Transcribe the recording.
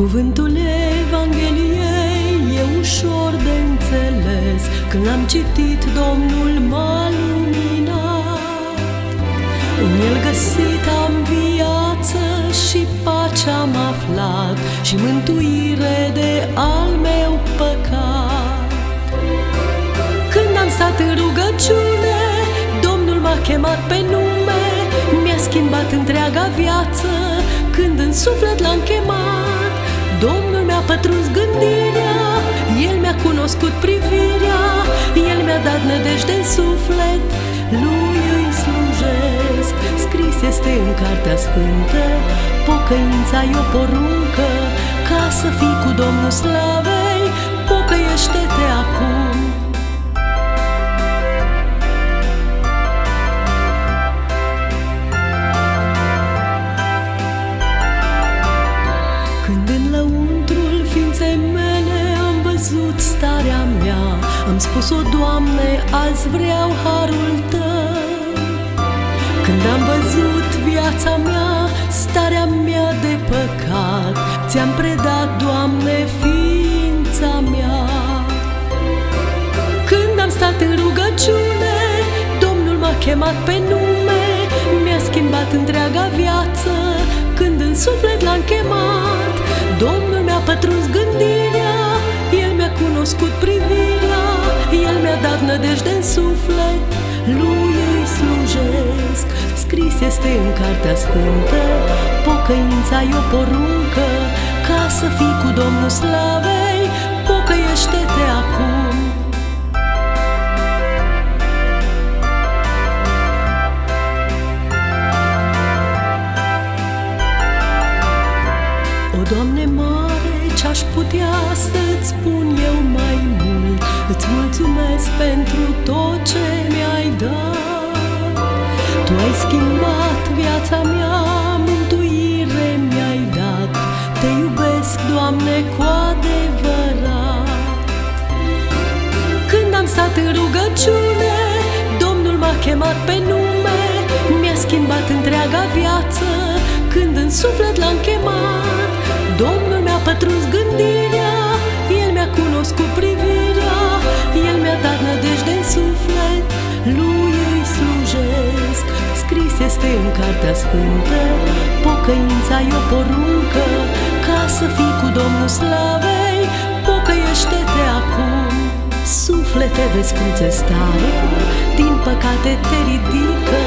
Cuvântul Evangheliei e ușor de înțeles. Când l-am citit, Domnul m-a luminat. În el găsit am viață și pace am aflat Și mântuire de al meu păcat. Când am stat în rugăciune, Domnul m-a chemat pe nume Mi-a schimbat întreaga viață. Când în suflet l-am chemat Domnul mi-a pătruns gândirea, El mi-a cunoscut privirea, El mi-a dat nădejde în suflet, Lui îi slujesc. Scris este în Cartea Sfântă, pocăința e o poruncă, ca să fii cu Domnul Slavei, Am spus-o, Doamne, azi vreau harul Tău. Când am văzut viața mea, starea mea de păcat Ți-am predat, Doamne, ființa mea. Când am stat în rugăciune, Domnul m-a chemat pe nume Mi-a schimbat întreaga viață Când în suflet nădejde în suflet Lui îi slujesc. Scris este în Cartea Sfântă Pocăința e o poruncă Ca să fii cu Domnul Slavei Pocăiește-te acum. O, Doamne mare, ce-aș putea să-ți spun eu mai mult Îți mulțumesc pentru tot ce mi-ai dat. Tu ai schimbat viața mea, mântuire mi-ai dat. Te iubesc, Doamne, cu adevărat. Când am stat în rugăciune, Domnul m-a chemat pe nume. Mi-a schimbat întreaga viață. Când în suflet l-am chemat este în Cartea Sfântă, pocăința e o poruncă, ca să fii cu Domnul Slavei, pocăiește-te acum. Suflete vezi cum ți stare, din păcate te ridică,